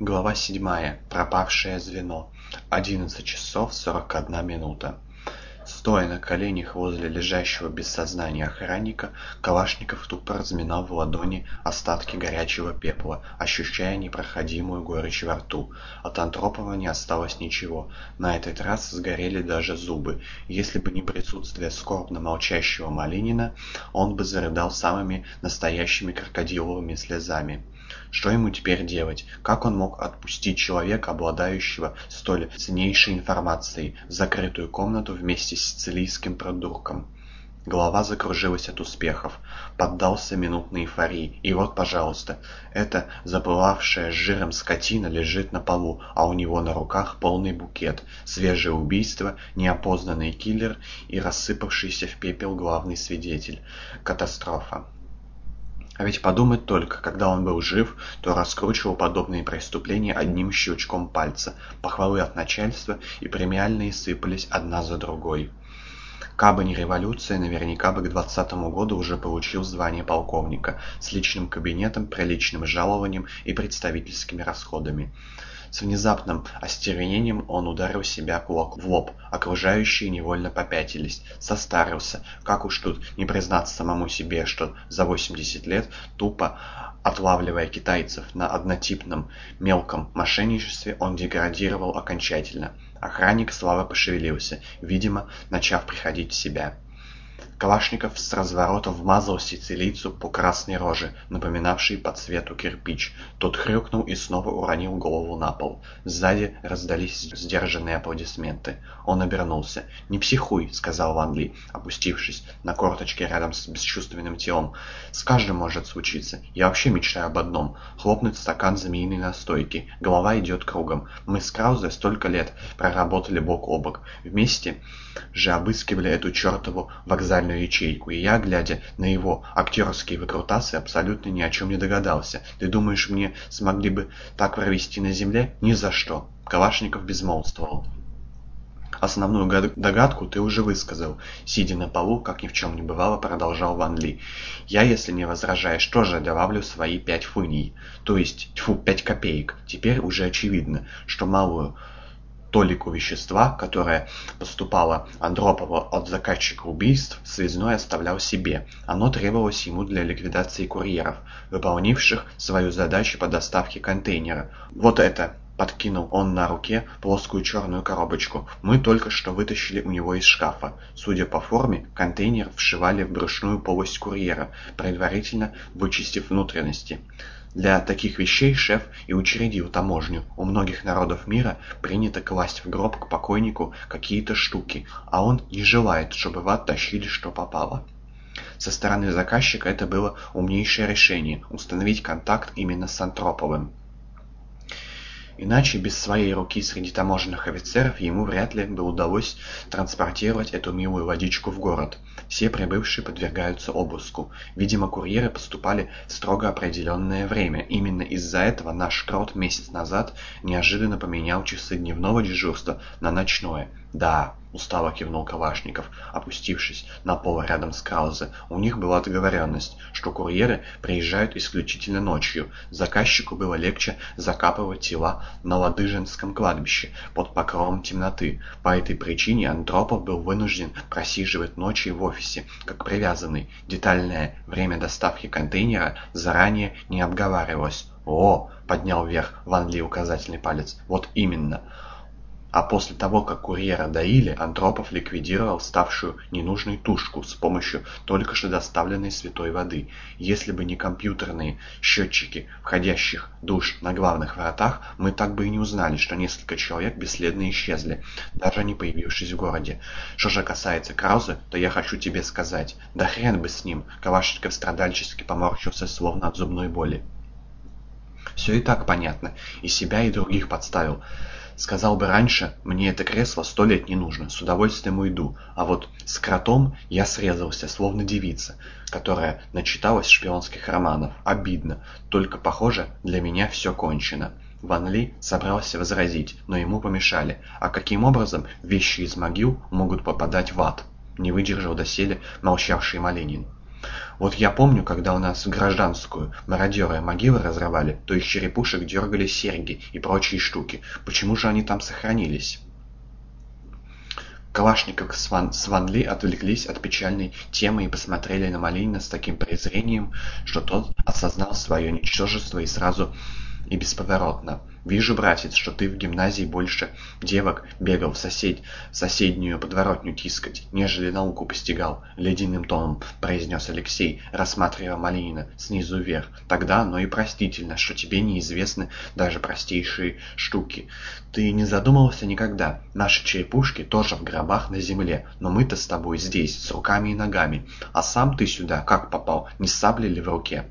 Глава седьмая. Пропавшее звено. Одиннадцать часов сорок одна минута. Стоя на коленях возле лежащего без сознания охранника, Калашников тупо разминал в ладони остатки горячего пепла, ощущая непроходимую горечь во рту. От Антропова не осталось ничего. На этот раз сгорели даже зубы. Если бы не присутствие скорбно молчащего Малинина, он бы зарыдал самыми настоящими крокодиловыми слезами. Что ему теперь делать? Как он мог отпустить человека, обладающего столь ценнейшей информацией, в закрытую комнату вместе с сицилийским продурком? Голова закружилась от успехов. Поддался минутной эйфории. И вот, пожалуйста, эта запылавшая жиром скотина лежит на полу, а у него на руках полный букет. Свежее убийство, неопознанный киллер и рассыпавшийся в пепел главный свидетель. Катастрофа. А ведь подумать только, когда он был жив, то раскручивал подобные преступления одним щелчком пальца. Похвалы от начальства и премиальные сыпались одна за другой. Кабы не революция, наверняка бы к двадцатому году уже получил звание полковника с личным кабинетом, приличным жалованием и представительскими расходами. С внезапным остервенением он ударил себя кулак в лоб. Окружающие невольно попятились. Состарился. Как уж тут не признаться самому себе, что за 80 лет, тупо отлавливая китайцев на однотипном мелком мошенничестве, он деградировал окончательно. Охранник слабо пошевелился, видимо, начав приходить в себя. Калашников с разворота вмазал сицилийцу по красной роже, напоминавшей по цвету кирпич. Тот хрюкнул и снова уронил голову на пол. Сзади раздались сдержанные аплодисменты. Он обернулся. «Не психуй», — сказал Ван Ли, опустившись на корточки рядом с бесчувственным телом. «С каждым может случиться. Я вообще мечтаю об одном — хлопнуть стакан змеиной настойки. Голова идет кругом. Мы с Краузе столько лет проработали бок о бок. Вместе же обыскивали эту чертову вокзальную ячейку, и я, глядя на его актерские выкрутасы, абсолютно ни о чем не догадался. Ты думаешь, мне смогли бы так провести на земле? Ни за что. Калашников безмолвствовал. «Основную догадку ты уже высказал», — сидя на полу, как ни в чем не бывало, продолжал Ван Ли. «Я, если не возражаешь, тоже добавлю свои пять фуней, то есть, тьфу, пять копеек. Теперь уже очевидно, что малую толику вещества, которое поступало Андропову от заказчика убийств, связной оставлял себе. Оно требовалось ему для ликвидации курьеров, выполнивших свою задачу по доставке контейнера. Вот это Подкинул он на руке плоскую черную коробочку. Мы только что вытащили у него из шкафа. Судя по форме, контейнер вшивали в брюшную полость курьера, предварительно вычистив внутренности. Для таких вещей шеф и учредил таможню. У многих народов мира принято класть в гроб к покойнику какие-то штуки, а он не желает, чтобы в ад тащили что попало. Со стороны заказчика это было умнейшее решение – установить контакт именно с Антроповым. Иначе без своей руки среди таможенных офицеров ему вряд ли бы удалось транспортировать эту милую водичку в город. Все прибывшие подвергаются обыску. Видимо, курьеры поступали в строго определенное время. Именно из-за этого наш крот месяц назад неожиданно поменял часы дневного дежурства на ночное. Да, устало кивнул Калашников, опустившись на пол рядом с Краузе. У них была договоренность, что курьеры приезжают исключительно ночью. Заказчику было легче закапывать тела на Ладыжинском кладбище под покровом темноты. По этой причине Антропов был вынужден просиживать ночи в офисе, как привязанный. Детальное время доставки контейнера заранее не обговаривалось. «О!» — поднял вверх Ван Ли указательный палец. «Вот именно!» А после того, как курьера доили, Антропов ликвидировал ставшую ненужной тушку с помощью только что доставленной святой воды. Если бы не компьютерные счетчики входящих душ на главных воротах, мы так бы и не узнали, что несколько человек бесследно исчезли, даже не появившись в городе. Что же касается Крауза, то я хочу тебе сказать, да хрен бы с ним, Калашников страдальчески поморщился, словно от зубной боли. Все и так понятно, и себя, и других подставил. Сказал бы раньше, мне это кресло сто лет не нужно, с удовольствием уйду. А вот с кротом я срезался, словно девица, которая начиталась шпионских романов. Обидно, только, похоже, для меня все кончено. Ван Ли собрался возразить, но ему помешали. А каким образом вещи из могил могут попадать в ад? Не выдержал доселе молчавший Малинин. Вот я помню, когда у нас гражданскую мародеры могилы разрывали, то из черепушек дергали серьги и прочие штуки. Почему же они там сохранились? Калашников с Ван, с Ван Ли отвлеклись от печальной темы и посмотрели на Малинина с таким презрением, что тот осознал свое ничтожество и сразу и бесповоротно. «Вижу, братец, что ты в гимназии больше девок бегал в, сосед... соседнюю подворотню тискать, нежели науку постигал», — ледяным тоном произнес Алексей, рассматривая Малинина снизу вверх. «Тогда оно и простительно, что тебе неизвестны даже простейшие штуки. Ты не задумывался никогда. Наши черепушки тоже в гробах на земле, но мы-то с тобой здесь, с руками и ногами. А сам ты сюда как попал? Не с саблей ли в руке?»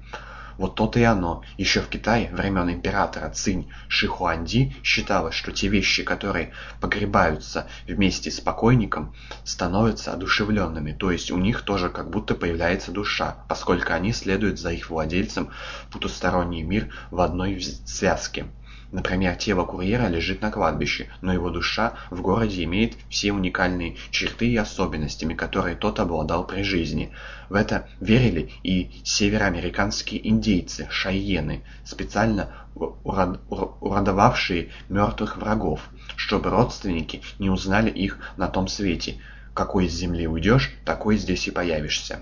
Вот то-то и оно. Еще в Китае времен императора Цинь Шихуанди считалось, что те вещи, которые погребаются вместе с покойником, становятся одушевленными, то есть у них тоже как будто появляется душа, поскольку они следуют за их владельцем в потусторонний мир в одной связке. Например, тело курьера лежит на кладбище, но его душа в городе имеет все уникальные черты и особенностями, которые тот обладал при жизни. В это верили и североамериканские индейцы, шайены, специально уродовавшие мертвых врагов, чтобы родственники не узнали их на том свете. Какой из земли уйдешь, такой здесь и появишься.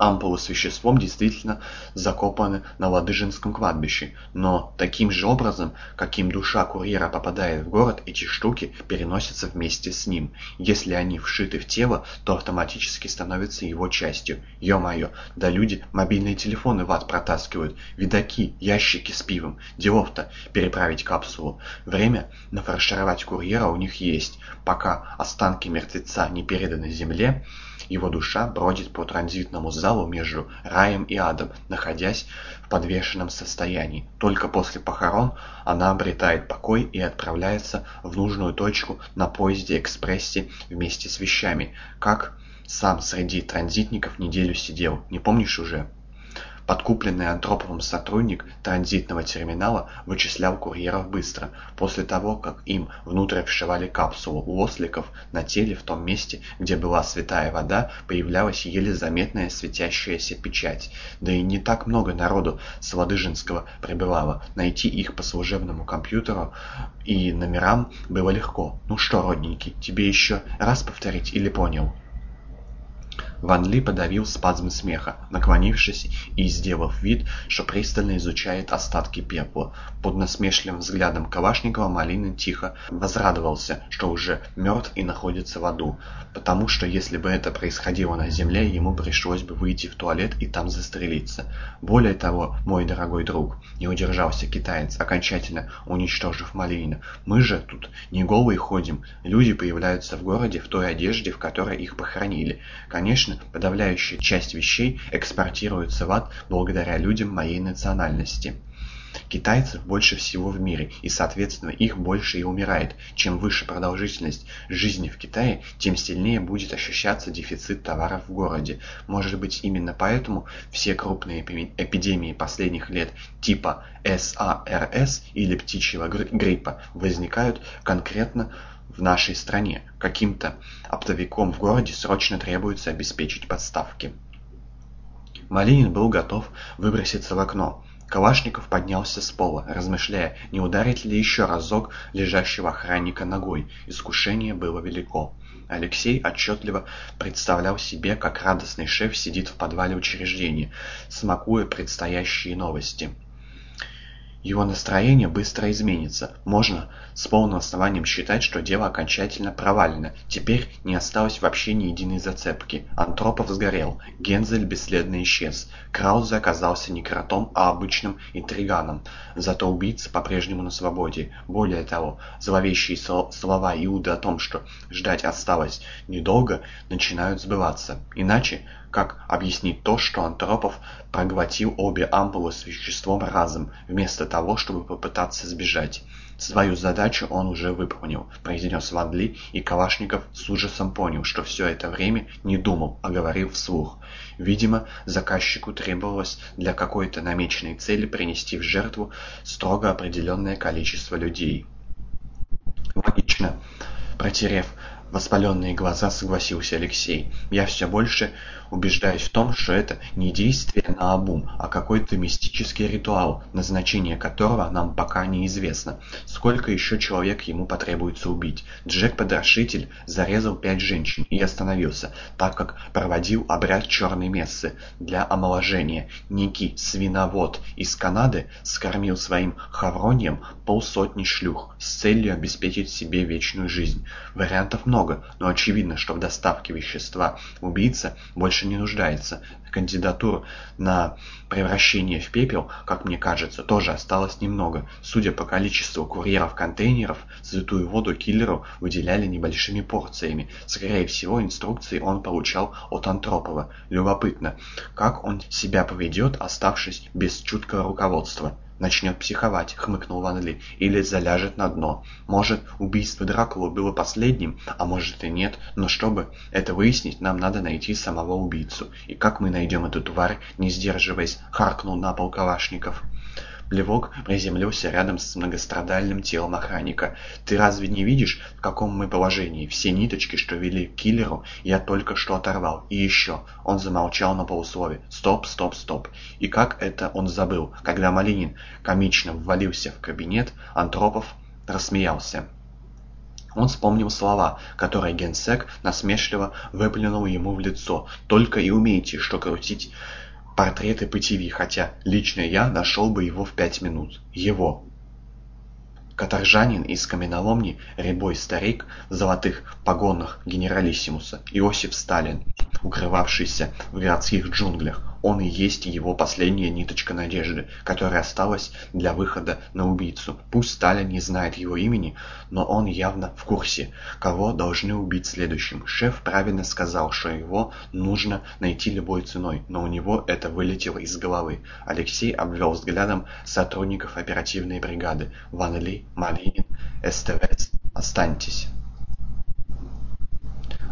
Ампулы с веществом действительно закопаны на Ладыжинском кладбище, но таким же образом, каким душа курьера попадает в город, эти штуки переносятся вместе с ним. Если они вшиты в тело, то автоматически становятся его частью. Ё-моё, да люди мобильные телефоны в ад протаскивают, видаки, ящики с пивом. Делов-то переправить капсулу. Время нафаршировать курьера у них есть. Пока останки мертвеца не переданы земле, его душа бродит по транзитному залу между раем и адом, находясь в подвешенном состоянии. Только после похорон она обретает покой и отправляется в нужную точку на поезде-экспрессе вместе с вещами. Как сам среди транзитников неделю сидел, не помнишь уже? Подкупленный Антроповым сотрудник транзитного терминала вычислял курьеров быстро. После того, как им внутрь вшивали капсулу, у осликов на теле в том месте, где была святая вода, появлялась еле заметная светящаяся печать. Да и не так много народу с Ладыжинского прибывало. Найти их по служебному компьютеру и номерам было легко. «Ну что, родненький, тебе еще раз повторить или понял?» Ван Ли подавил спазм смеха, наклонившись и сделав вид, что пристально изучает остатки пепла. Под насмешливым взглядом Калашникова Малинин тихо возрадовался, что уже мертв и находится в аду, потому что если бы это происходило на земле, ему пришлось бы выйти в туалет и там застрелиться. Более того, мой дорогой друг, не удержался китаец, окончательно уничтожив Малинина, мы же тут не голые ходим, люди появляются в городе в той одежде, в которой их похоронили. Конечно, Конечно, подавляющая часть вещей экспортируется в ад благодаря людям моей национальности. Китайцев больше всего в мире, и, соответственно, их больше и умирает. Чем выше продолжительность жизни в Китае, тем сильнее будет ощущаться дефицит товаров в городе. Может быть, именно поэтому все крупные эпидемии последних лет типа САРС или птичьего гриппа возникают конкретно в нашей стране. Каким-то оптовиком в городе срочно требуется обеспечить подставки. Малинин был готов выброситься в окно. Калашников поднялся с пола, размышляя, не ударить ли еще разок лежащего охранника ногой. Искушение было велико. Алексей отчетливо представлял себе, как радостный шеф сидит в подвале учреждения, смакуя предстоящие новости. Его настроение быстро изменится. Можно с полным основанием считать, что дело окончательно провалено. Теперь не осталось вообще ни единой зацепки. Антропов сгорел. Гензель бесследно исчез. Краузе оказался не кротом, а обычным интриганом. Зато убийца по-прежнему на свободе. Более того, зловещие слова Иуды о том, что ждать осталось недолго, начинают сбываться. Иначе как объяснить то, что Антропов проглотил обе ампулы с веществом разом, вместо того, чтобы попытаться сбежать? Свою задачу он уже выполнил, произнес Ван Ли, и Калашников с ужасом понял, что все это время не думал, а говорил вслух. Видимо, заказчику требовалось для какой-то намеченной цели принести в жертву строго определенное количество людей. Логично. Протерев воспаленные глаза, согласился Алексей. Я все больше убеждаясь в том, что это не действие на обум, а какой-то мистический ритуал, назначение которого нам пока неизвестно. Сколько еще человек ему потребуется убить? Джек-подрошитель зарезал пять женщин и остановился, так как проводил обряд черной мессы для омоложения. Некий свиновод из Канады скормил своим хавроньям полсотни шлюх с целью обеспечить себе вечную жизнь. Вариантов много, но очевидно, что в доставке вещества убийца больше не нуждается. Кандидатур на превращение в пепел, как мне кажется, тоже осталось немного. Судя по количеству курьеров-контейнеров, святую воду киллеру выделяли небольшими порциями. Скорее всего, инструкции он получал от Антропова. Любопытно, как он себя поведет, оставшись без чуткого руководства начнет психовать, хмыкнул Ван Ли, или заляжет на дно. Может, убийство Дракулы было последним, а может и нет, но чтобы это выяснить, нам надо найти самого убийцу. И как мы найдем эту тварь, не сдерживаясь, харкнул на пол Калашников. Плевок приземлился рядом с многострадальным телом охранника. «Ты разве не видишь, в каком мы положении? Все ниточки, что вели к киллеру, я только что оторвал. И еще...» Он замолчал на полуслове. «Стоп, стоп, стоп!» И как это он забыл? Когда Малинин комично ввалился в кабинет, Антропов рассмеялся. Он вспомнил слова, которые генсек насмешливо выплюнул ему в лицо. «Только и умеете, что крутить портреты по ТВ, хотя лично я нашел бы его в пять минут. Его. Каторжанин из каменоломни, рябой старик в золотых погонах генералиссимуса, Иосиф Сталин, укрывавшийся в городских джунглях, он и есть его последняя ниточка надежды, которая осталась для выхода на убийцу. Пусть Сталин не знает его имени, но он явно в курсе, кого должны убить следующим. Шеф правильно сказал, что его нужно найти любой ценой, но у него это вылетело из головы. Алексей обвел взглядом сотрудников оперативной бригады. Ван Ли, Малинин, СТВС, останьтесь.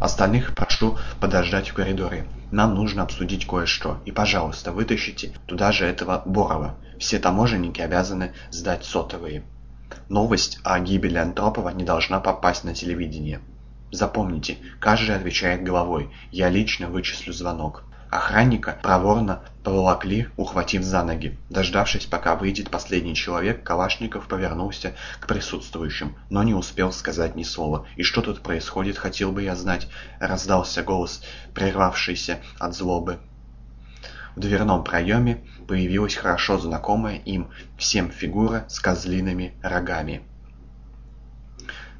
Остальных прошу подождать в коридоре. Нам нужно обсудить кое-что. И, пожалуйста, вытащите туда же этого Борова. Все таможенники обязаны сдать сотовые. Новость о гибели Антропова не должна попасть на телевидение. Запомните, каждый отвечает головой. Я лично вычислю звонок. Охранника проворно поволокли, ухватив за ноги. Дождавшись, пока выйдет последний человек, Калашников повернулся к присутствующим, но не успел сказать ни слова. «И что тут происходит, хотел бы я знать», — раздался голос, прервавшийся от злобы. В дверном проеме появилась хорошо знакомая им всем фигура с козлиными рогами.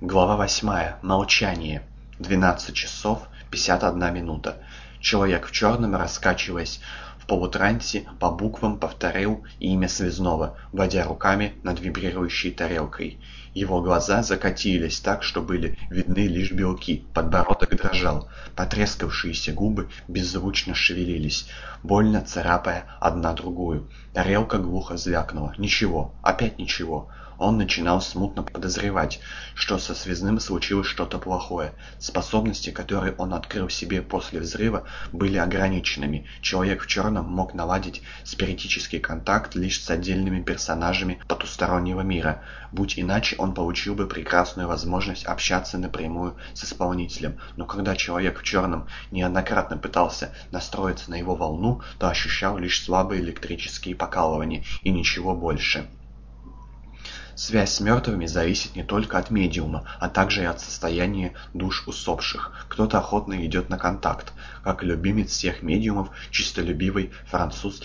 Глава восьмая. Молчание. 12 часов 51 минута. Человек в черном, раскачиваясь в полутрансе, по буквам повторил имя Связного, водя руками над вибрирующей тарелкой. Его глаза закатились так, что были видны лишь белки, подбородок дрожал, потрескавшиеся губы беззвучно шевелились, больно царапая одна другую. Тарелка глухо звякнула. Ничего, опять ничего. Он начинал смутно подозревать, что со связным случилось что-то плохое. Способности, которые он открыл себе после взрыва, были ограниченными. Человек в черном мог наладить спиритический контакт лишь с отдельными персонажами потустороннего мира. Будь иначе, он получил бы прекрасную возможность общаться напрямую с исполнителем. Но когда человек в черном неоднократно пытался настроиться на его волну, то ощущал лишь слабые электрические покалывания и ничего больше. Связь с мертвыми зависит не только от медиума, а также и от состояния душ усопших. Кто-то охотно идет на контакт, как любимец всех медиумов, чистолюбивый француз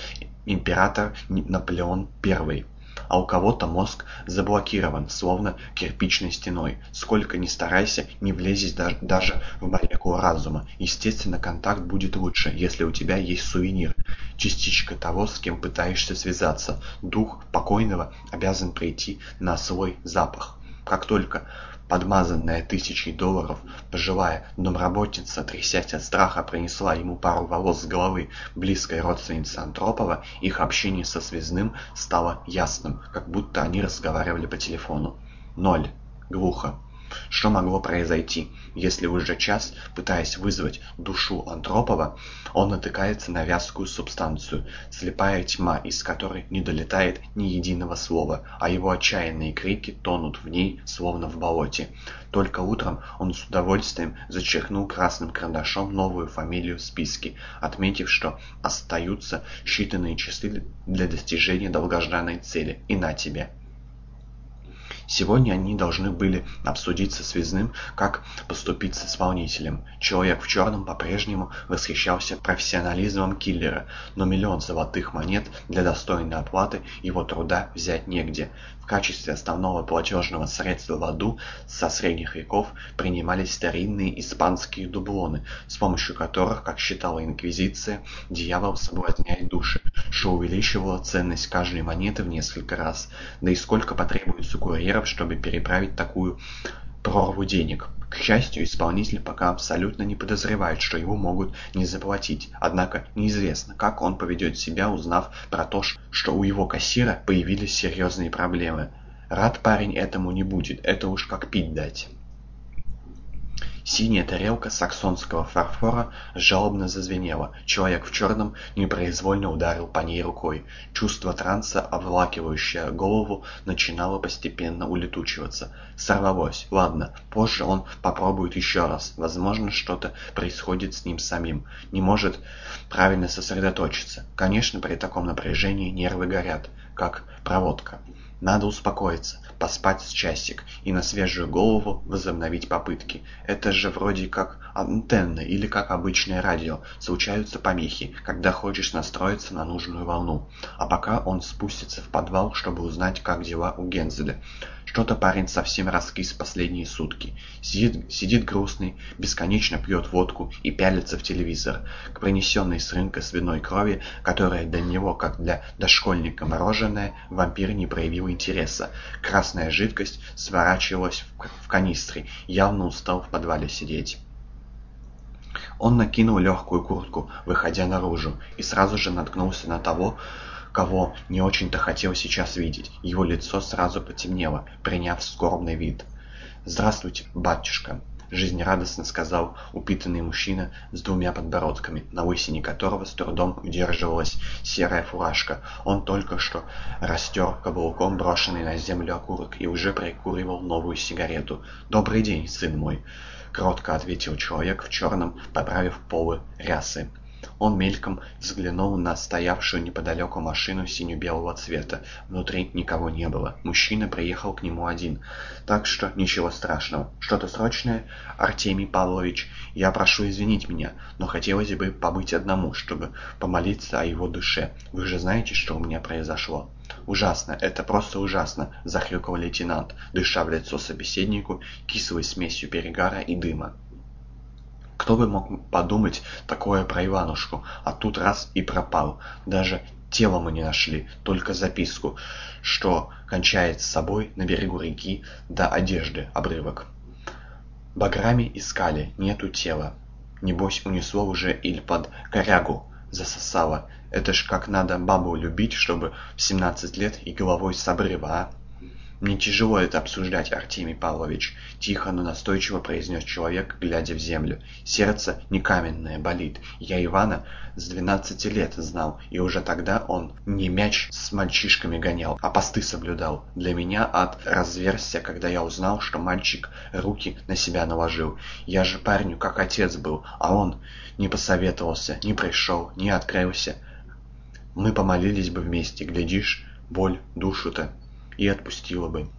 император Наполеон I а у кого-то мозг заблокирован, словно кирпичной стеной. Сколько ни старайся, не влезешь даже, в молекулу разума. Естественно, контакт будет лучше, если у тебя есть сувенир, частичка того, с кем пытаешься связаться. Дух покойного обязан прийти на свой запах. Как только подмазанная тысячей долларов, пожилая домработница, трясясь от страха, принесла ему пару волос с головы близкой родственницы Антропова, их общение со связным стало ясным, как будто они разговаривали по телефону. Ноль. Глухо. Что могло произойти, если уже час, пытаясь вызвать душу Антропова, он натыкается на вязкую субстанцию, слепая тьма, из которой не долетает ни единого слова, а его отчаянные крики тонут в ней, словно в болоте. Только утром он с удовольствием зачеркнул красным карандашом новую фамилию в списке, отметив, что остаются считанные часы для достижения долгожданной цели. И на тебе. Сегодня они должны были обсудить со связным, как поступить с исполнителем. Человек в черном по-прежнему восхищался профессионализмом киллера, но миллион золотых монет для достойной оплаты его труда взять негде. В качестве основного платежного средства в аду со средних веков принимались старинные испанские дублоны, с помощью которых, как считала Инквизиция, дьявол соблазняет души, что увеличивало ценность каждой монеты в несколько раз. Да и сколько потребуется курьеров, чтобы переправить такую прорву денег. К счастью, исполнитель пока абсолютно не подозревает, что его могут не заплатить. Однако неизвестно, как он поведет себя, узнав про то, что у его кассира появились серьезные проблемы. Рад парень этому не будет, это уж как пить дать. Синяя тарелка саксонского фарфора жалобно зазвенела. Человек в черном непроизвольно ударил по ней рукой. Чувство транса, обволакивающее голову, начинало постепенно улетучиваться. Сорвалось. Ладно, позже он попробует еще раз. Возможно, что-то происходит с ним самим. Не может правильно сосредоточиться. Конечно, при таком напряжении нервы горят, как проводка. Надо успокоиться, поспать с часик и на свежую голову возобновить попытки. Это же вроде как антенна или как обычное радио. Случаются помехи, когда хочешь настроиться на нужную волну. А пока он спустится в подвал, чтобы узнать, как дела у Гензеля. Что-то парень совсем раскис последние сутки. Сидит, сидит грустный, бесконечно пьет водку и пялится в телевизор. К принесенной с рынка свиной крови, которая для него, как для дошкольника мороженое, вампир не проявил интереса. Красная жидкость сворачивалась в канистре, явно устал в подвале сидеть. Он накинул легкую куртку, выходя наружу, и сразу же наткнулся на того, кого не очень-то хотел сейчас видеть. Его лицо сразу потемнело, приняв скорбный вид. «Здравствуйте, батюшка!» — жизнерадостно сказал упитанный мужчина с двумя подбородками, на лысине которого с трудом удерживалась серая фуражка. Он только что растер каблуком брошенный на землю окурок и уже прикуривал новую сигарету. «Добрый день, сын мой!» — кротко ответил человек в черном, поправив полы рясы. Он мельком взглянул на стоявшую неподалеку машину сине-белого цвета. Внутри никого не было. Мужчина приехал к нему один. Так что ничего страшного. Что-то срочное? Артемий Павлович, я прошу извинить меня, но хотелось бы побыть одному, чтобы помолиться о его душе. Вы же знаете, что у меня произошло? «Ужасно, это просто ужасно!» — захрюкал лейтенант, дыша в лицо собеседнику кислой смесью перегара и дыма. Кто бы мог подумать такое про Иванушку, а тут раз и пропал. Даже тело мы не нашли, только записку, что кончает с собой на берегу реки до одежды обрывок. Баграми искали, нету тела. Небось унесло уже или под корягу засосало. Это ж как надо бабу любить, чтобы в 17 лет и головой с обрыва, а? «Мне тяжело это обсуждать, Артемий Павлович», — тихо, но настойчиво произнес человек, глядя в землю. «Сердце не каменное, болит. Я Ивана с двенадцати лет знал, и уже тогда он не мяч с мальчишками гонял, а посты соблюдал. Для меня ад разверзся, когда я узнал, что мальчик руки на себя наложил. Я же парню как отец был, а он не посоветовался, не пришел, не открылся. Мы помолились бы вместе, глядишь, боль душу-то и отпустила бы.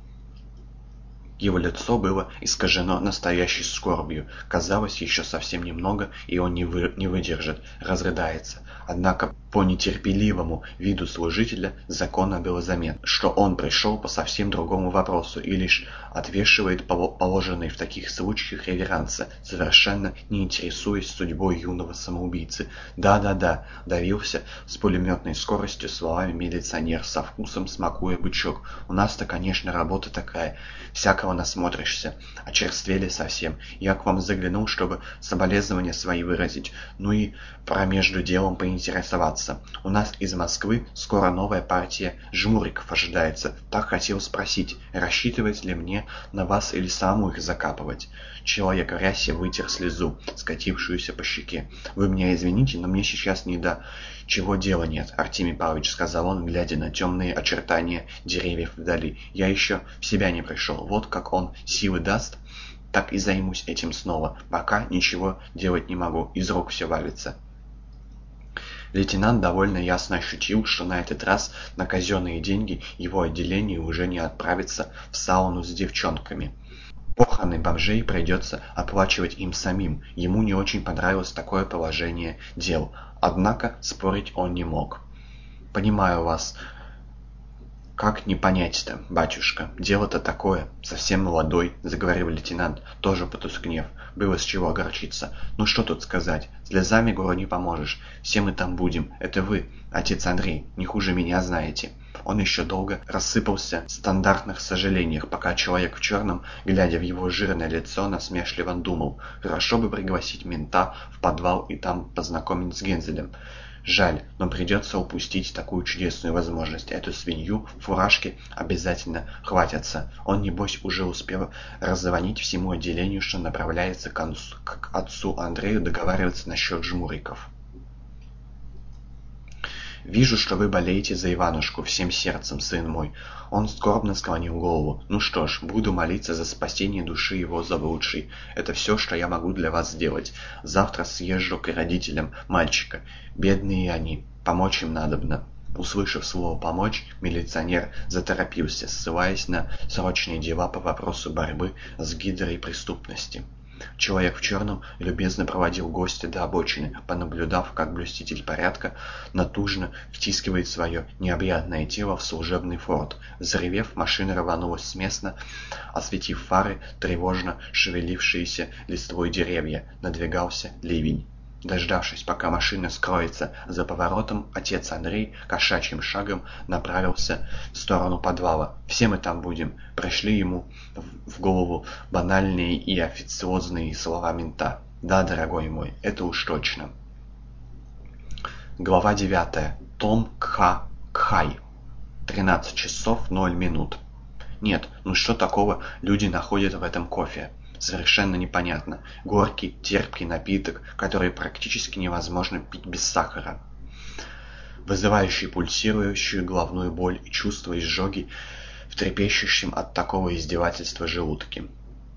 Его лицо было искажено настоящей скорбью. Казалось, еще совсем немного, и он не, вы, не выдержит, разрыдается. Однако по нетерпеливому виду служителя закона было заметно, что он пришел по совсем другому вопросу и лишь отвешивает положенные в таких случаях реверансы, совершенно не интересуясь судьбой юного самоубийцы. «Да-да-да», — давился с пулеметной скоростью словами милиционер со вкусом смакуя бычок. «У нас-то, конечно, работа такая. Всякого насмотришься. Очерствели совсем. Я к вам заглянул, чтобы соболезнования свои выразить, ну и про между делом поинтересоваться. У нас из Москвы скоро новая партия жмуриков ожидается. Так хотел спросить, рассчитывать ли мне на вас или саму их закапывать?» Человек в рясе вытер слезу, скатившуюся по щеке. «Вы меня извините, но мне сейчас не до чего дела нет, Артемий Павлович», — сказал он, глядя на темные очертания деревьев вдали. «Я еще в себя не пришел. Вот как он силы даст, так и займусь этим снова. Пока ничего делать не могу, из рук все валится». Лейтенант довольно ясно ощутил, что на этот раз на казенные деньги его отделение уже не отправится в сауну с девчонками. Похороны бомжей придется оплачивать им самим. Ему не очень понравилось такое положение дел, однако спорить он не мог. «Понимаю вас. Как не понять-то, батюшка? Дело-то такое. Совсем молодой», — заговорил лейтенант, тоже потускнев. Было с чего огорчиться. «Ну что тут сказать? Слезами гору не поможешь. Все мы там будем. Это вы, отец Андрей, не хуже меня знаете». Он еще долго рассыпался в стандартных сожалениях, пока человек в черном, глядя в его жирное лицо, насмешливо думал, хорошо бы пригласить мента в подвал и там познакомить с Гензелем. Жаль, но придется упустить такую чудесную возможность. Эту свинью в фуражке обязательно хватятся. Он, небось, уже успел раззвонить всему отделению, что направляется к, к отцу Андрею договариваться насчет жмуриков. «Вижу, что вы болеете за Иванушку всем сердцем, сын мой». Он скорбно склонил голову. «Ну что ж, буду молиться за спасение души его заблудшей. Это все, что я могу для вас сделать. Завтра съезжу к родителям мальчика. Бедные они. Помочь им надобно». Услышав слово «помочь», милиционер заторопился, ссылаясь на срочные дела по вопросу борьбы с гидрой преступности. Человек в черном любезно проводил гостя до обочины, понаблюдав, как блюститель порядка натужно втискивает свое необъятное тело в служебный форт. Заревев, машина рванулась с места, осветив фары тревожно шевелившиеся листвой деревья. Надвигался ливень. Дождавшись, пока машина скроется за поворотом, отец Андрей кошачьим шагом направился в сторону подвала. «Все мы там будем», — пришли ему в голову банальные и официозные слова мента. «Да, дорогой мой, это уж точно». Глава 9. Том Кха Кхай. 13 часов 0 минут. Нет, ну что такого люди находят в этом кофе? Совершенно непонятно. Горький, терпкий напиток, который практически невозможно пить без сахара. Вызывающий пульсирующую головную боль и чувство изжоги в трепещущем от такого издевательства желудке.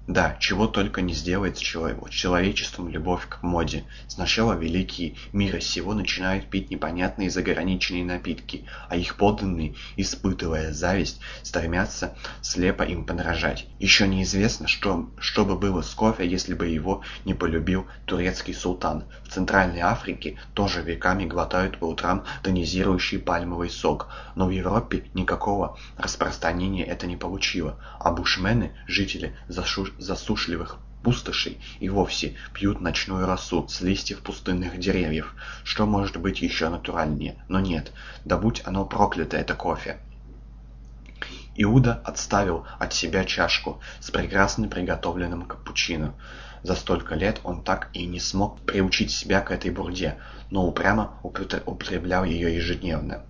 Да, чего только не сделает с человечеством любовь к моде. Сначала великие мира сего начинают пить непонятные заграничные напитки, а их подданные, испытывая зависть, стремятся слепо им подражать. Еще неизвестно, что, что бы было с кофе, если бы его не полюбил турецкий султан. В Центральной Африке тоже веками глотают по утрам тонизирующий пальмовый сок, но в Европе никакого распространения это не получило, а бушмены, жители зашу засушливых пустошей и вовсе пьют ночную росу с листьев пустынных деревьев. Что может быть еще натуральнее? Но нет, да будь оно проклято, это кофе. Иуда отставил от себя чашку с прекрасно приготовленным капучино. За столько лет он так и не смог приучить себя к этой бурде, но упрямо употреблял ее ежедневно.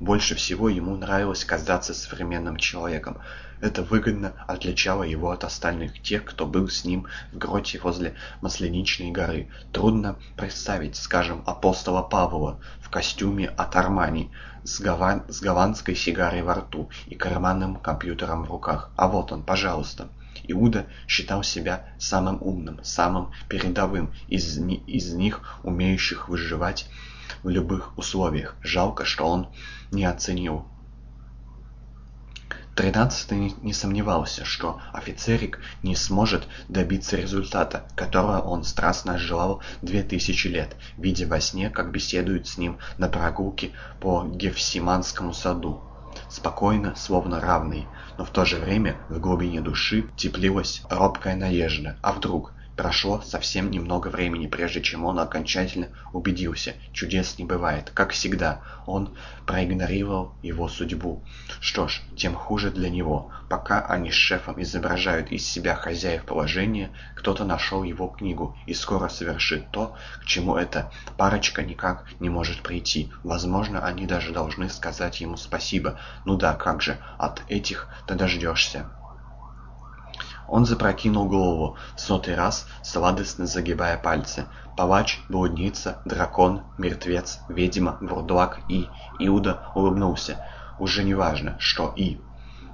Больше всего ему нравилось казаться современным человеком, это выгодно отличало его от остальных, тех, кто был с ним в гроте возле Масленичной горы. Трудно представить, скажем, апостола Павла в костюме от Армани, с, гаван... с гаванской сигарой во рту и карманным компьютером в руках. А вот он, пожалуйста. Иуда считал себя самым умным, самым передовым из, из них, умеющих выживать в любых условиях. Жалко, что он не оценил Тринадцатый не сомневался, что офицерик не сможет добиться результата, которого он страстно желал две тысячи лет, видя во сне, как беседуют с ним на прогулке по Гефсиманскому саду. Спокойно, словно равный, но в то же время в глубине души теплилась робкая надежда. А вдруг? Прошло совсем немного времени, прежде чем он окончательно убедился. Чудес не бывает. Как всегда, он проигнорировал его судьбу. Что ж, тем хуже для него. Пока они с шефом изображают из себя хозяев положения, кто-то нашел его книгу и скоро совершит то, к чему эта парочка никак не может прийти. Возможно, они даже должны сказать ему спасибо. Ну да, как же, от этих ты дождешься. Он запрокинул голову в сотый раз, сладостно загибая пальцы. Палач, блудница, дракон, мертвец, ведьма, вурдалак и... Иуда улыбнулся. Уже не важно, что «и».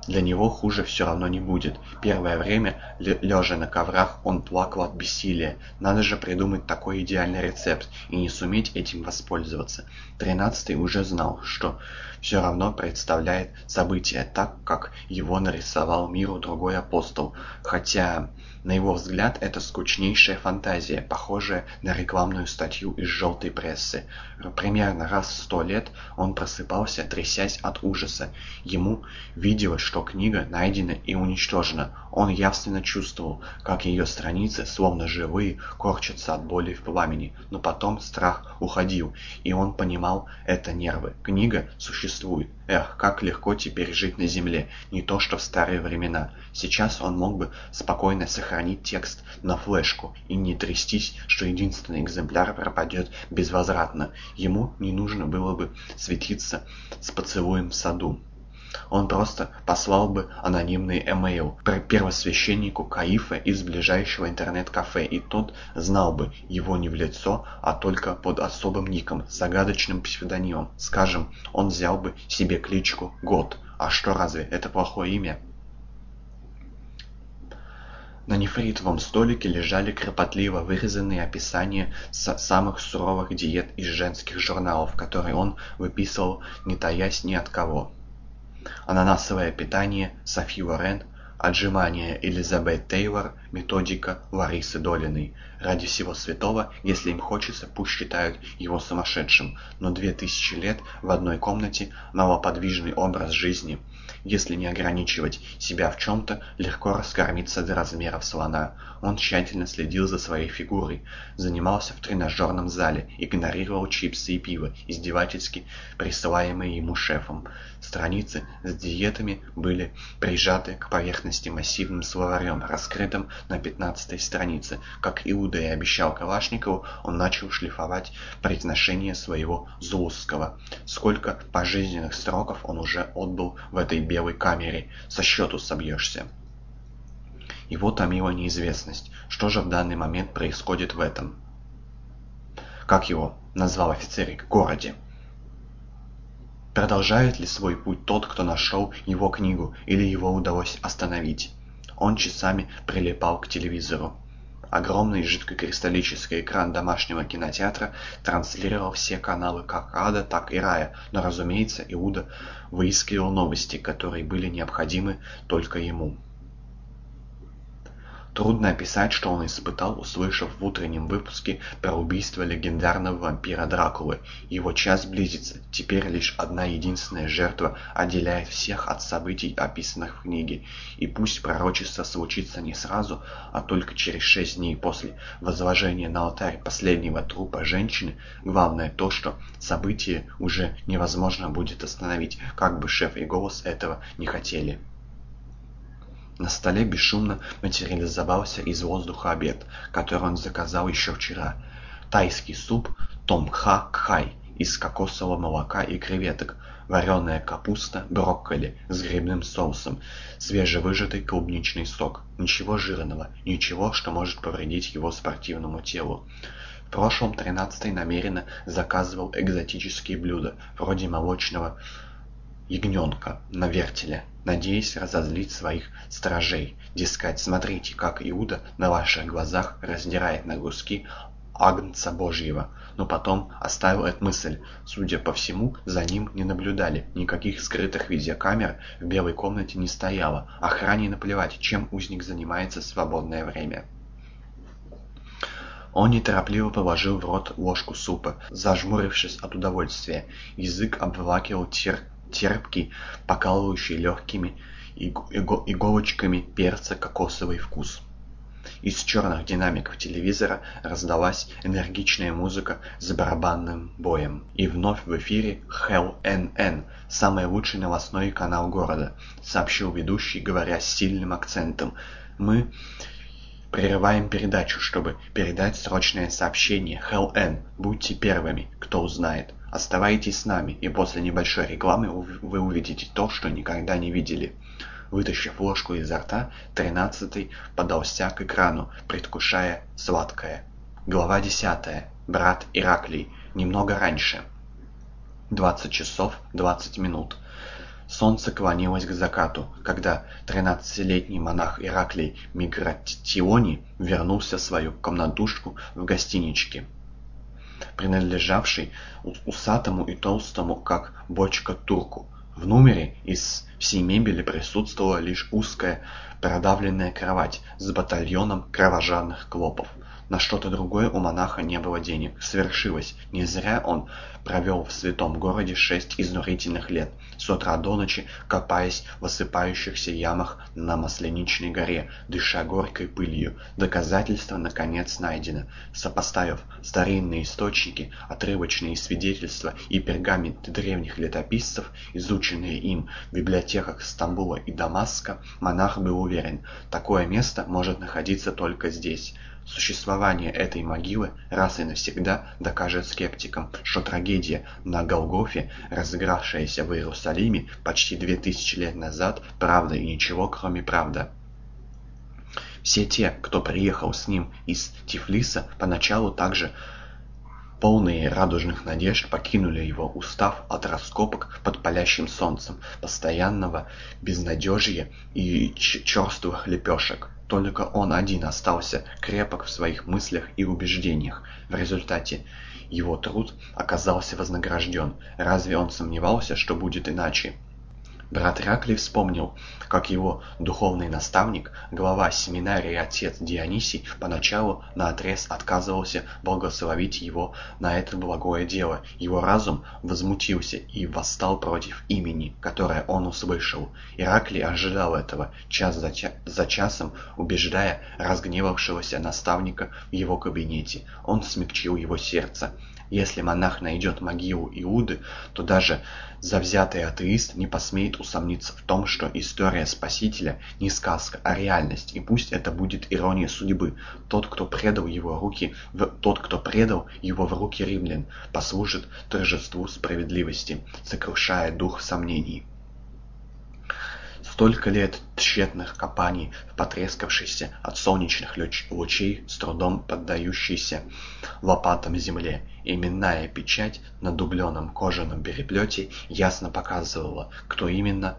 Для него хуже все равно не будет. Первое время, лежа на коврах, он плакал от бессилия. Надо же придумать такой идеальный рецепт и не суметь этим воспользоваться. Тринадцатый уже знал, что все равно представляет событие так, как его нарисовал миру другой апостол. Хотя, на его взгляд, это скучнейшая фантазия, похожая на рекламную статью из желтой прессы. Примерно раз в сто лет он просыпался, трясясь от ужаса. Ему виделось, что книга найдена и уничтожена. Он явственно чувствовал, как ее страницы, словно живые, корчатся от боли в пламени. Но потом страх уходил, и он понимал, это нервы. Книга существует. Эх, как легко теперь жить на земле, не то что в старые времена. Сейчас он мог бы спокойно сохранить текст на флешку и не трястись, что единственный экземпляр пропадет безвозвратно. Ему не нужно было бы светиться с поцелуем в саду. Он просто послал бы анонимный эмейл первосвященнику Каифа из ближайшего интернет-кафе, и тот знал бы его не в лицо, а только под особым ником, загадочным псевдонимом. Скажем, он взял бы себе кличку Год. А что, разве это плохое имя? На нефритовом столике лежали кропотливо вырезанные описания самых суровых диет из женских журналов, которые он выписывал, не таясь ни от кого. Ананасовое питание Софи Лорен, отжимания Элизабет Тейлор, методика Ларисы Долиной. Ради всего святого, если им хочется, пусть считают его сумасшедшим, но две тысячи лет в одной комнате – малоподвижный образ жизни – если не ограничивать себя в чем-то, легко раскормиться до размеров слона. Он тщательно следил за своей фигурой, занимался в тренажерном зале, игнорировал чипсы и пиво, издевательски присылаемые ему шефом. Страницы с диетами были прижаты к поверхности массивным словарем, раскрытым на пятнадцатой странице. Как Иуда и обещал Калашникову, он начал шлифовать произношение своего Зулузского. Сколько пожизненных сроков он уже отбыл в этой белой камере, со счету собьешься. Его томила неизвестность. Что же в данный момент происходит в этом? Как его назвал офицерик? Городе. Продолжает ли свой путь тот, кто нашел его книгу, или его удалось остановить? Он часами прилипал к телевизору. Огромный жидкокристаллический экран домашнего кинотеатра транслировал все каналы как ада, так и рая, но, разумеется, Иуда выискивал новости, которые были необходимы только ему. Трудно описать, что он испытал, услышав в утреннем выпуске про убийство легендарного вампира Дракулы. Его час близится. Теперь лишь одна единственная жертва отделяет всех от событий, описанных в книге. И пусть пророчество случится не сразу, а только через шесть дней после возложения на алтарь последнего трупа женщины, главное то, что событие уже невозможно будет остановить, как бы шеф и голос этого не хотели. На столе бесшумно материализовался из воздуха обед, который он заказал еще вчера. Тайский суп том кха кхай из кокосового молока и креветок, вареная капуста, брокколи с грибным соусом, свежевыжатый клубничный сок. Ничего жирного, ничего, что может повредить его спортивному телу. В прошлом тринадцатый намеренно заказывал экзотические блюда, вроде молочного ягненка на вертеле, надеясь разозлить своих стражей. Дескать, смотрите, как Иуда на ваших глазах раздирает на куски Агнца Божьего. Но потом оставил эту мысль. Судя по всему, за ним не наблюдали. Никаких скрытых видеокамер в белой комнате не стояло. Охране наплевать, чем узник занимается в свободное время. Он неторопливо положил в рот ложку супа, зажмурившись от удовольствия. Язык обволакивал тер терпкий, покалывающий легкими иголочками перца кокосовый вкус. Из черных динамиков телевизора раздалась энергичная музыка с барабанным боем. И вновь в эфире ХЛНН, самый лучший новостной канал города, сообщил ведущий, говоря с сильным акцентом. Мы прерываем передачу, чтобы передать срочное сообщение. ХЛН, будьте первыми, кто узнает. Оставайтесь с нами, и после небольшой рекламы вы увидите то, что никогда не видели. Вытащив ложку изо рта, тринадцатый подался к экрану, предвкушая сладкое. Глава десятая. Брат Ираклий. Немного раньше. Двадцать часов двадцать минут. Солнце клонилось к закату, когда тринадцатилетний монах Ираклий Мигратиони вернулся в свою комнатушку в гостиничке, принадлежавшей усатому и толстому, как бочка турку. В номере из всей мебели присутствовала лишь узкая продавленная кровать с батальоном кровожадных клопов. На что-то другое у монаха не было денег. Свершилось. Не зря он провел в святом городе шесть изнурительных лет, с утра до ночи копаясь в осыпающихся ямах на Масленичной горе, дыша горькой пылью. Доказательство, наконец, найдено. Сопоставив старинные источники, отрывочные свидетельства и пергаменты древних летописцев, изученные им в библиотеках Стамбула и Дамаска, монах был уверен, такое место может находиться только здесь. Существование этой могилы раз и навсегда докажет скептикам, что трагедия на Голгофе, разыгравшаяся в Иерусалиме почти две тысячи лет назад, правда и ничего кроме правда. Все те, кто приехал с ним из Тифлиса, поначалу также полные радужных надежд покинули его, устав от раскопок под палящим солнцем, постоянного безнадежья и черствых лепешек. Только он один остался крепок в своих мыслях и убеждениях. В результате его труд оказался вознагражден. Разве он сомневался, что будет иначе? Брат Ираклий вспомнил, как его духовный наставник, глава семинарии отец Дионисий, поначалу наотрез отказывался благословить его на это благое дело. Его разум возмутился и восстал против имени, которое он услышал. Ираклий ожидал этого, час за, ча за часом убеждая разгневавшегося наставника в его кабинете. Он смягчил его сердце. Если монах найдет могилу Иуды, то даже завзятый атеист не посмеет усомниться в том, что история Спасителя не сказка, а реальность, и пусть это будет ирония судьбы. Тот, кто предал его руки, в... тот, кто предал его в руки римлян, послужит торжеству справедливости, сокрушая дух сомнений. Столько лет тщетных копаний в от солнечных лучей, с трудом поддающейся лопатам земле. Именная печать на дубленом кожаном переплете ясно показывала, кто именно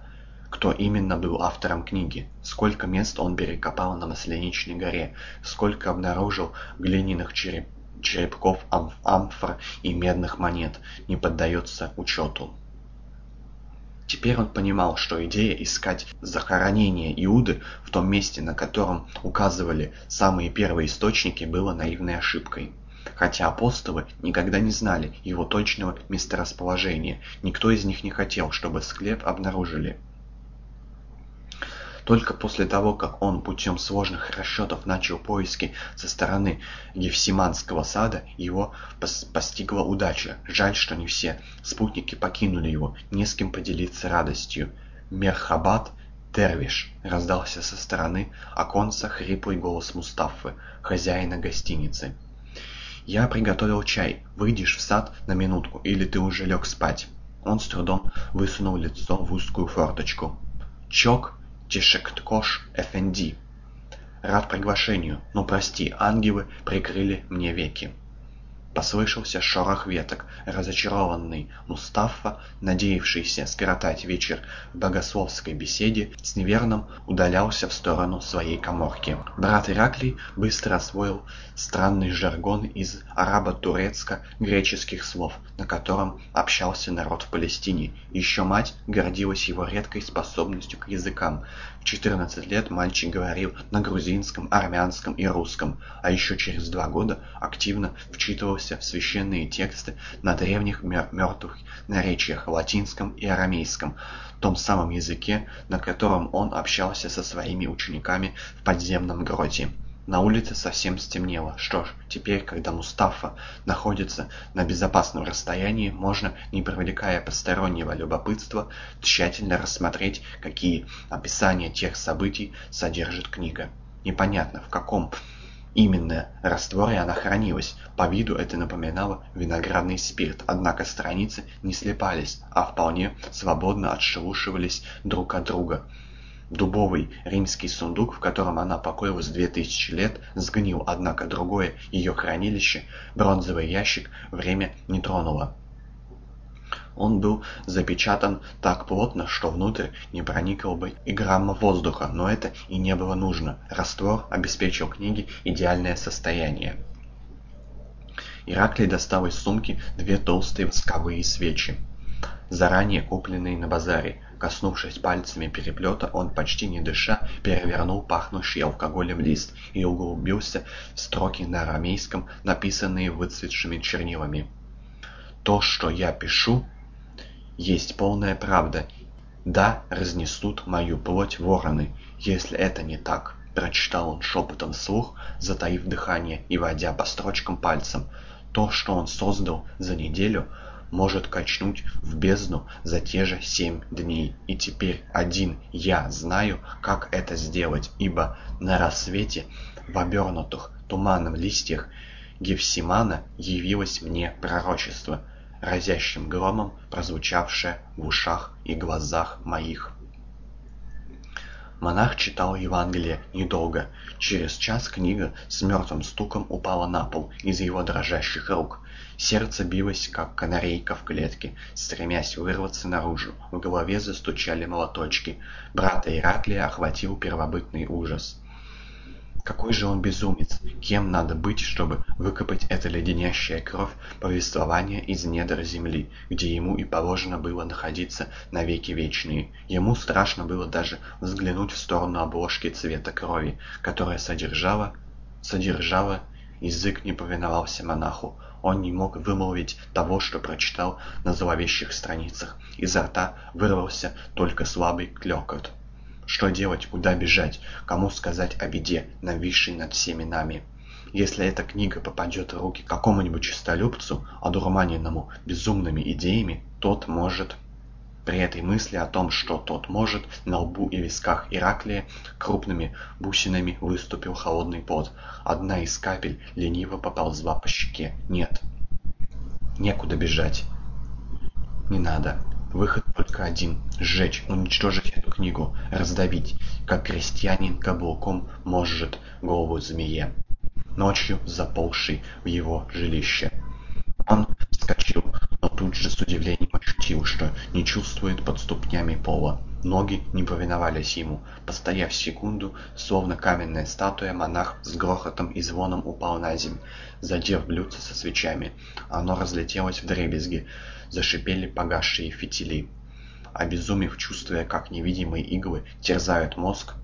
кто именно был автором книги, сколько мест он перекопал на Масленичной горе, сколько обнаружил глиняных череп, черепков амфор и медных монет, не поддается учету. Теперь он понимал, что идея искать захоронение Иуды в том месте, на котором указывали самые первые источники, была наивной ошибкой. Хотя апостолы никогда не знали его точного месторасположения, никто из них не хотел, чтобы склеп обнаружили. Только после того, как он путем сложных расчетов начал поиски со стороны Гефсиманского сада, его постигла удача. Жаль, что не все спутники покинули его, не с кем поделиться радостью. Мерхабад Тервиш раздался со стороны оконца хриплый голос Мустафы, хозяина гостиницы. «Я приготовил чай. Выйдешь в сад на минутку, или ты уже лег спать?» Он с трудом высунул лицо в узкую форточку. «Чок Чешекткош Эфенди. Рад приглашению, но прости, ангелы прикрыли мне веки. Послышался шорох веток. Разочарованный Мустафа, надеявшийся скоротать вечер в богословской беседе, с неверным удалялся в сторону своей коморки. Брат Ираклий быстро освоил странный жаргон из арабо-турецко-греческих слов, на котором общался народ в Палестине. Еще мать гордилась его редкой способностью к языкам. В 14 лет мальчик говорил на грузинском, армянском и русском, а еще через два года активно вчитывался в священные тексты на древних мертвых наречиях латинском и арамейском, том самом языке, на котором он общался со своими учениками в подземном гроте. На улице совсем стемнело. Что ж, теперь, когда Мустафа находится на безопасном расстоянии, можно, не привлекая постороннего любопытства, тщательно рассмотреть, какие описания тех событий содержит книга. Непонятно, в каком именно растворе она хранилась. По виду это напоминало виноградный спирт, однако страницы не слепались, а вполне свободно отшелушивались друг от друга. Дубовый римский сундук, в котором она покоилась две тысячи лет, сгнил, однако другое ее хранилище, бронзовый ящик, время не тронуло. Он был запечатан так плотно, что внутрь не проникал бы и грамма воздуха, но это и не было нужно. Раствор обеспечил книге идеальное состояние. Ираклий достал из сумки две толстые восковые свечи, заранее купленные на базаре. Коснувшись пальцами переплета, он, почти не дыша, перевернул пахнущий алкоголем лист и углубился в строки на арамейском, написанные выцветшими чернилами. «То, что я пишу, есть полная правда. Да, разнесут мою плоть вороны. Если это не так, прочитал он шепотом вслух, затаив дыхание и водя по строчкам пальцем. То, что он создал за неделю, может качнуть в бездну за те же семь дней. И теперь один я знаю, как это сделать, ибо на рассвете в обернутых туманом листьях Гефсимана явилось мне пророчество, разящим громом прозвучавшее в ушах и глазах моих. Монах читал Евангелие недолго. Через час книга с мертвым стуком упала на пол из его дрожащих рук. Сердце билось, как канарейка в клетке, стремясь вырваться наружу. В голове застучали молоточки. Брата Ираклия охватил первобытный ужас. Какой же он безумец! Кем надо быть, чтобы выкопать это леденящая кровь повествование из недр земли, где ему и положено было находиться навеки вечные? Ему страшно было даже взглянуть в сторону обложки цвета крови, которая содержала... содержала... Язык не повиновался монаху. Он не мог вымолвить того, что прочитал на зловещих страницах. Изо рта вырвался только слабый клёкот. Что делать, куда бежать, кому сказать о беде, нависшей над всеми нами? Если эта книга попадет в руки какому-нибудь честолюбцу, одурманенному безумными идеями, тот может... При этой мысли о том, что тот может, на лбу и висках Ираклия крупными бусинами выступил холодный пот. Одна из капель лениво поползла по щеке. Нет, некуда бежать. Не надо. Выход только один — сжечь, уничтожить эту книгу, раздавить, как крестьянин каблуком может голову змее, ночью заползший в его жилище. Он вскочил, тут же с удивлением ощутил, что не чувствует под ступнями пола. Ноги не повиновались ему. Постояв секунду, словно каменная статуя, монах с грохотом и звоном упал на земь, задев блюдце со свечами. Оно разлетелось в дребезги зашипели погасшие фитили. Обезумев, чувствуя, как невидимые иглы терзают мозг,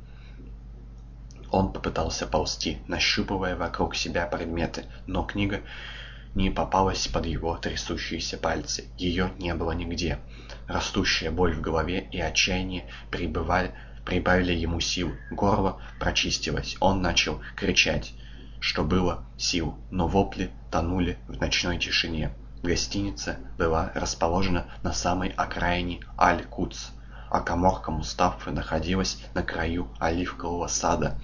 он попытался ползти, нащупывая вокруг себя предметы, но книга не попалась под его трясущиеся пальцы. Ее не было нигде. Растущая боль в голове и отчаяние прибывали, прибавили ему сил. Горло прочистилось. Он начал кричать, что было сил, но вопли тонули в ночной тишине. Гостиница была расположена на самой окраине Аль-Кудс, а каморка Мустафы находилась на краю оливкового сада.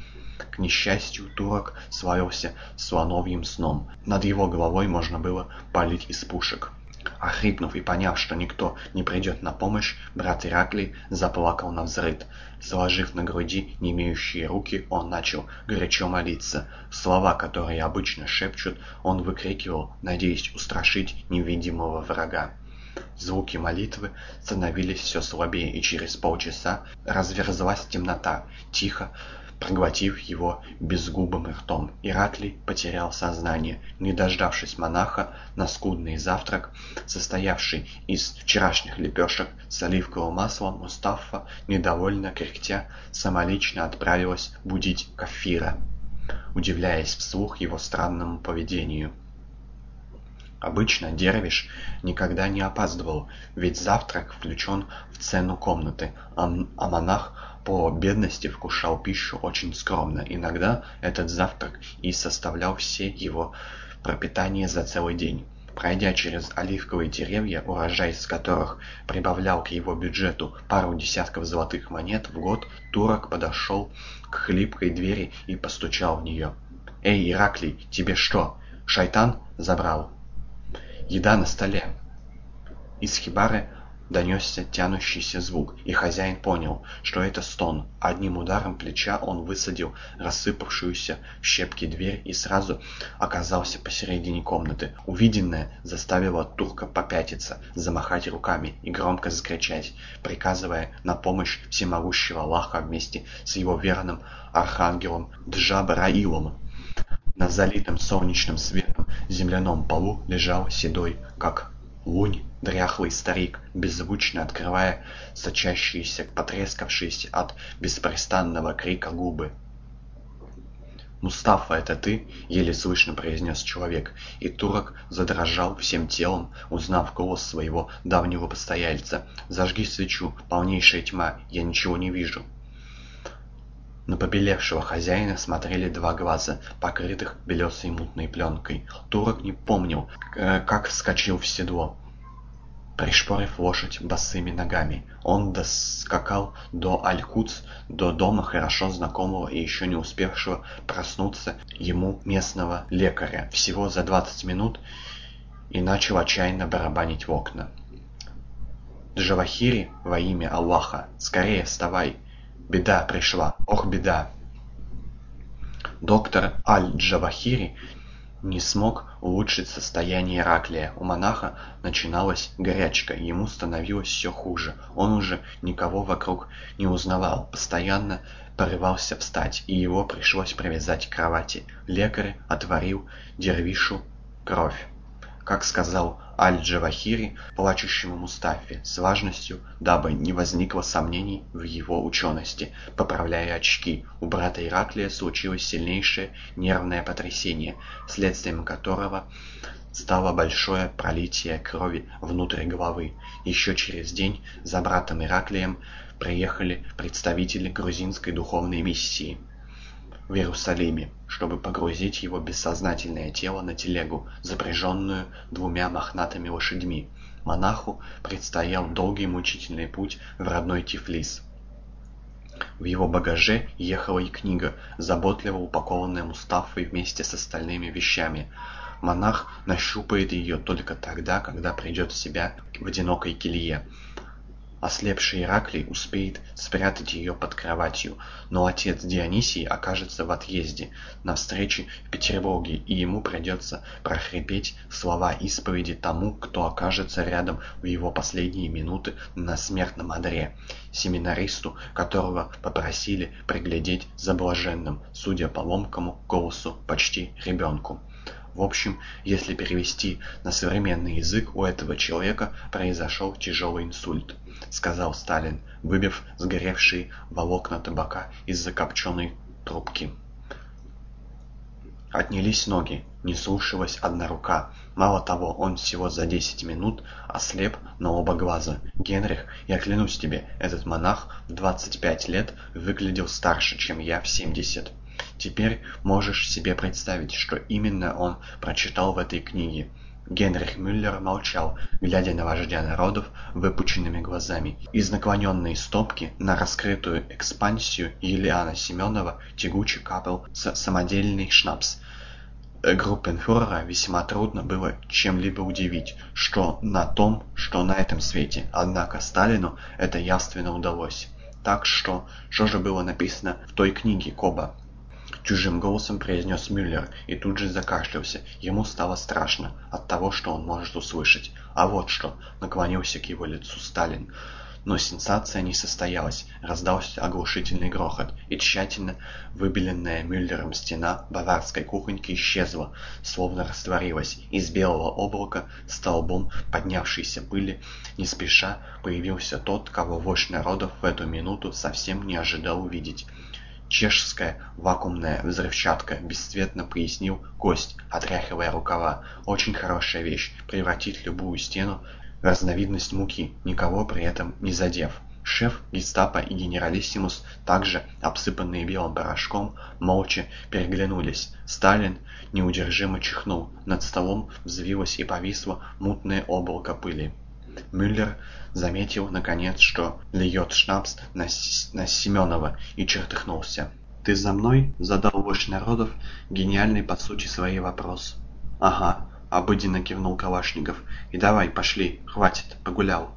К несчастью, турок свалился слоновьим сном. Над его головой можно было палить из пушек. Охрипнув и поняв, что никто не придет на помощь, брат Ираклий заплакал на взрыд. Сложив на груди не имеющие руки, он начал горячо молиться. Слова, которые обычно шепчут, он выкрикивал, надеясь устрашить невидимого врага. Звуки молитвы становились все слабее, и через полчаса разверзлась темнота. Тихо, проглотив его безгубым ртом. Ираклий потерял сознание. Не дождавшись монаха, на скудный завтрак, состоявший из вчерашних лепешек с оливковым маслом, Мустафа, недовольно кряхтя, самолично отправилась будить Кафира, удивляясь вслух его странному поведению. Обычно Дервиш никогда не опаздывал, ведь завтрак включен в цену комнаты, а, а монах по бедности вкушал пищу очень скромно. Иногда этот завтрак и составлял все его пропитание за целый день. Пройдя через оливковые деревья, урожай из которых прибавлял к его бюджету пару десятков золотых монет в год, турок подошел к хлипкой двери и постучал в нее. «Эй, Ираклий, тебе что, шайтан забрал?» Еда на столе. Из хибары донесся тянущийся звук, и хозяин понял, что это стон. Одним ударом плеча он высадил рассыпавшуюся в щепки дверь и сразу оказался посередине комнаты. Увиденное заставило турка попятиться, замахать руками и громко закричать, приказывая на помощь всемогущего Аллаха вместе с его верным архангелом Джабраилом. На залитом солнечным светом земляном полу лежал седой, как лунь, дряхлый старик, беззвучно открывая сочащиеся, потрескавшиеся от беспрестанного крика губы. «Мустафа, это ты?» — еле слышно произнес человек, и турок задрожал всем телом, узнав голос своего давнего постояльца. «Зажги свечу, полнейшая тьма, я ничего не вижу». На побелевшего хозяина смотрели два глаза, покрытых белесой мутной пленкой. Турок не помнил, э, как вскочил в седло, пришпорив лошадь босыми ногами. Он доскакал до Алькуц, до дома хорошо знакомого и еще не успевшего проснуться ему местного лекаря. Всего за двадцать минут и начал отчаянно барабанить в окна. «Джавахири, во имя Аллаха, скорее вставай!» Беда пришла, ох беда. Доктор Аль-Джавахири не смог улучшить состояние Ираклия. У монаха начиналась горячка, ему становилось все хуже. Он уже никого вокруг не узнавал, постоянно порывался встать, и его пришлось привязать к кровати. Лекарь отворил дервишу кровь. Как сказал Аль-Джавахири плачущему Мустафе с важностью, дабы не возникло сомнений в его учености. Поправляя очки, у брата Ираклия случилось сильнейшее нервное потрясение, следствием которого стало большое пролитие крови внутрь головы. Еще через день за братом Ираклием приехали представители грузинской духовной миссии в Иерусалиме, чтобы погрузить его бессознательное тело на телегу, запряженную двумя мохнатыми лошадьми. Монаху предстоял долгий мучительный путь в родной Тифлис. В его багаже ехала и книга, заботливо упакованная Мустафой вместе с остальными вещами. Монах нащупает ее только тогда, когда придет в себя в одинокой келье. Ослепший Ираклий успеет спрятать ее под кроватью, но отец Дионисий окажется в отъезде на встрече в Петербурге, и ему придется прохрипеть слова исповеди тому, кто окажется рядом в его последние минуты на смертном одре, семинаристу, которого попросили приглядеть за блаженным, судя по ломкому голосу, почти ребенку. В общем, если перевести на современный язык, у этого человека произошел тяжелый инсульт, сказал Сталин, выбив сгоревшие волокна табака из закопченной трубки. Отнялись ноги, не слушалась одна рука. Мало того, он всего за десять минут ослеп на оба глаза. Генрих, я клянусь тебе, этот монах в двадцать пять лет выглядел старше, чем я в семьдесят. Теперь можешь себе представить, что именно он прочитал в этой книге. Генрих Мюллер молчал, глядя на вождя народов выпученными глазами. Из наклоненной стопки на раскрытую экспансию Юлиана Семенова тягуче капал самодельный шнапс. Группенфюрера весьма трудно было чем-либо удивить, что на том, что на этом свете. Однако Сталину это явственно удалось. Так что, что же было написано в той книге Коба? Чужим голосом произнес Мюллер и тут же закашлялся. Ему стало страшно от того, что он может услышать. А вот что, наклонился к его лицу Сталин. Но сенсация не состоялась. Раздался оглушительный грохот, и тщательно выбеленная Мюллером стена баварской кухоньки исчезла, словно растворилась. Из белого облака, столбом поднявшейся пыли, не спеша появился тот, кого вождь народов в эту минуту совсем не ожидал увидеть. «Чешская вакуумная взрывчатка», — бесцветно пояснил гость, отряхивая рукава. «Очень хорошая вещь. Превратит любую стену в разновидность муки, никого при этом не задев». Шеф, гестапо и генералиссимус, также обсыпанные белым порошком, молча переглянулись. Сталин неудержимо чихнул. Над столом взвилось и повисло мутное облако пыли. Мюллер заметил, наконец, что льет шнапс на, на Семенова и чертыхнулся. «Ты за мной?» — задал вождь народов гениальный по сути своей вопрос. «Ага», — обыденно кивнул Калашников. «И давай, пошли, хватит, погулял».